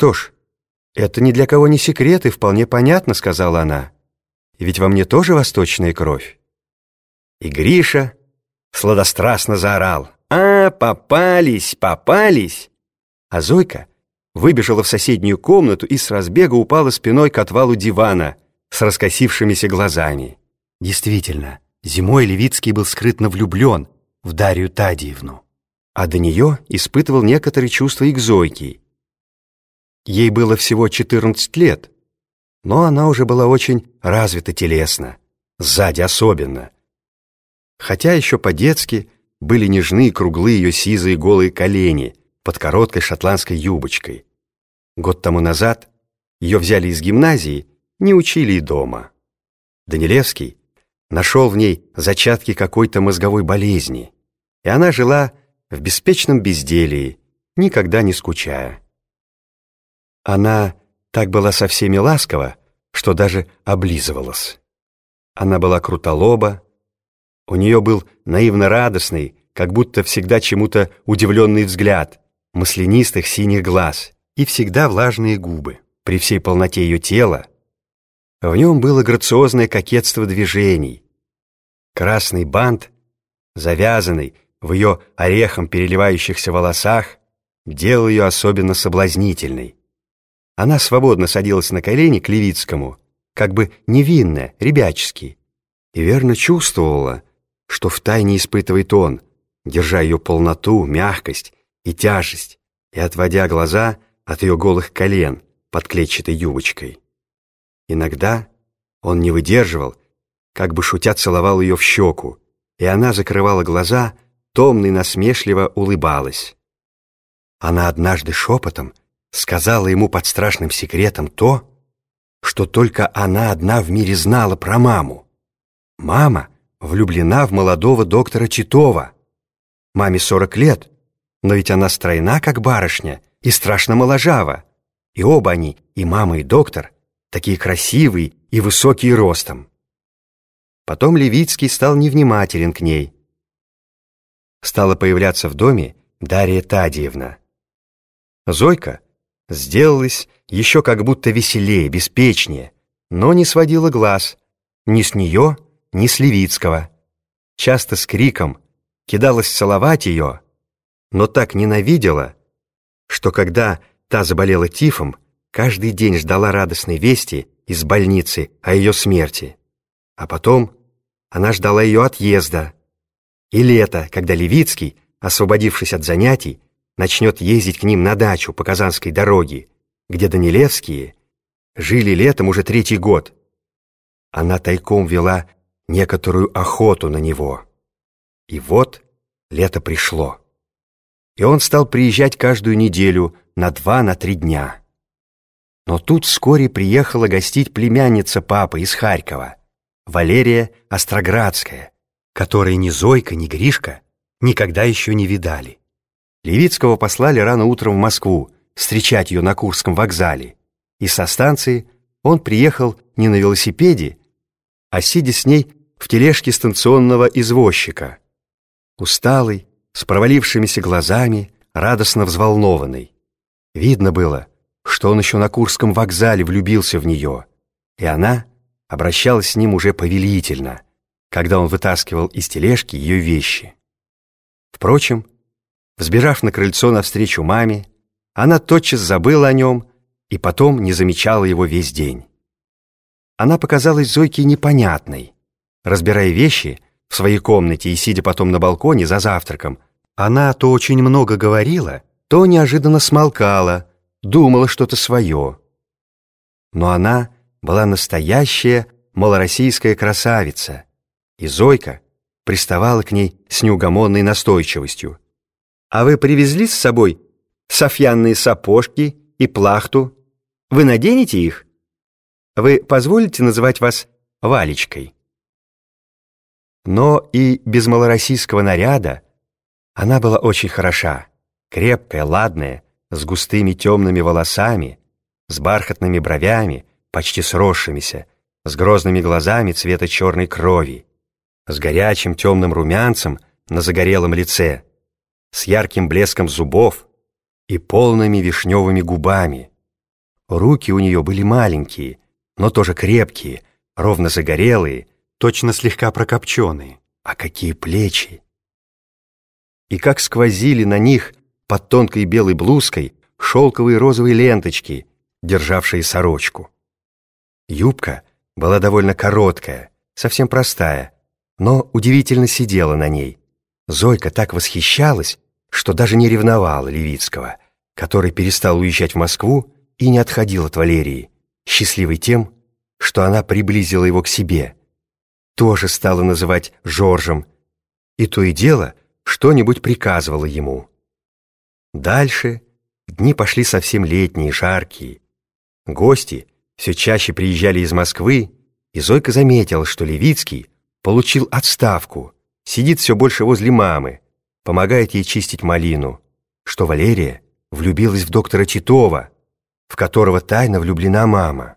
«Что ж, это ни для кого не секрет и вполне понятно», — сказала она. «Ведь во мне тоже восточная кровь». И Гриша сладострастно заорал. «А, попались, попались!» А Зойка выбежала в соседнюю комнату и с разбега упала спиной к отвалу дивана с раскосившимися глазами. Действительно, зимой Левицкий был скрытно влюблен в Дарью Тадиевну, а до нее испытывал некоторые чувства и к Зойке. Ей было всего 14 лет, но она уже была очень развита телесно, сзади особенно. Хотя еще по-детски были нежны и круглые ее сизые голые колени под короткой шотландской юбочкой. Год тому назад ее взяли из гимназии, не учили и дома. Данилевский нашел в ней зачатки какой-то мозговой болезни, и она жила в беспечном безделии, никогда не скучая. Она так была со всеми ласкова, что даже облизывалась. Она была крутолоба, у нее был наивно-радостный, как будто всегда чему-то удивленный взгляд, маслянистых синих глаз и всегда влажные губы. При всей полноте ее тела в нем было грациозное кокетство движений. Красный бант, завязанный в ее орехом переливающихся волосах, делал ее особенно соблазнительной. Она свободно садилась на колени к Левицкому, как бы невинная, ребячески, и верно чувствовала, что втайне испытывает он, держа ее полноту, мягкость и тяжесть, и отводя глаза от ее голых колен под клетчатой юбочкой. Иногда он не выдерживал, как бы шутя целовал ее в щеку, и она закрывала глаза, томно и насмешливо улыбалась. Она однажды шепотом сказала ему под страшным секретом то, что только она одна в мире знала про маму. Мама влюблена в молодого доктора Титова. Маме 40 лет, но ведь она стройна, как барышня, и страшно моложава. И оба они, и мама, и доктор, такие красивые и высокие ростом. Потом Левицкий стал невнимателен к ней. Стала появляться в доме Дарья Тадиевна. Зойка сделалась еще как будто веселее, беспечнее, но не сводила глаз ни с нее, ни с Левицкого. Часто с криком кидалась целовать ее, но так ненавидела, что когда та заболела тифом, каждый день ждала радостной вести из больницы о ее смерти. А потом она ждала ее отъезда. И лето, когда Левицкий, освободившись от занятий, начнет ездить к ним на дачу по Казанской дороге, где Данилевские жили летом уже третий год. Она тайком вела некоторую охоту на него. И вот лето пришло. И он стал приезжать каждую неделю на два, на три дня. Но тут вскоре приехала гостить племянница папы из Харькова, Валерия Остроградская, которой ни Зойка, ни Гришка никогда еще не видали. Левицкого послали рано утром в Москву встречать ее на Курском вокзале, и со станции он приехал не на велосипеде, а сидя с ней в тележке станционного извозчика. Усталый, с провалившимися глазами, радостно взволнованный. Видно было, что он еще на Курском вокзале влюбился в нее, и она обращалась с ним уже повелительно, когда он вытаскивал из тележки ее вещи. Впрочем, Взбежав на крыльцо навстречу маме, она тотчас забыла о нем и потом не замечала его весь день. Она показалась Зойке непонятной. Разбирая вещи в своей комнате и сидя потом на балконе за завтраком, она то очень много говорила, то неожиданно смолкала, думала что-то свое. Но она была настоящая малороссийская красавица, и Зойка приставала к ней с неугомонной настойчивостью. А вы привезли с собой софьянные сапожки и плахту? Вы наденете их? Вы позволите называть вас Валечкой? Но и без малороссийского наряда она была очень хороша, крепкая, ладная, с густыми темными волосами, с бархатными бровями, почти сросшимися, с грозными глазами цвета черной крови, с горячим темным румянцем на загорелом лице, с ярким блеском зубов и полными вишневыми губами, Руки у нее были маленькие, но тоже крепкие, ровно загорелые, точно слегка прокопченные. А какие плечи! И как сквозили на них под тонкой белой блузкой шелковые розовые ленточки, державшие сорочку. Юбка была довольно короткая, совсем простая, но удивительно сидела на ней. Зойка так восхищалась, что даже не ревновала Левицкого, который перестал уезжать в Москву и не отходил от Валерии, счастливый тем, что она приблизила его к себе, тоже стала называть Жоржем, и то и дело что-нибудь приказывала ему. Дальше дни пошли совсем летние, жаркие. Гости все чаще приезжали из Москвы, и Зойка заметила, что Левицкий получил отставку, сидит все больше возле мамы, помогает ей чистить малину, что Валерия влюбилась в доктора Титова, в которого тайно влюблена мама.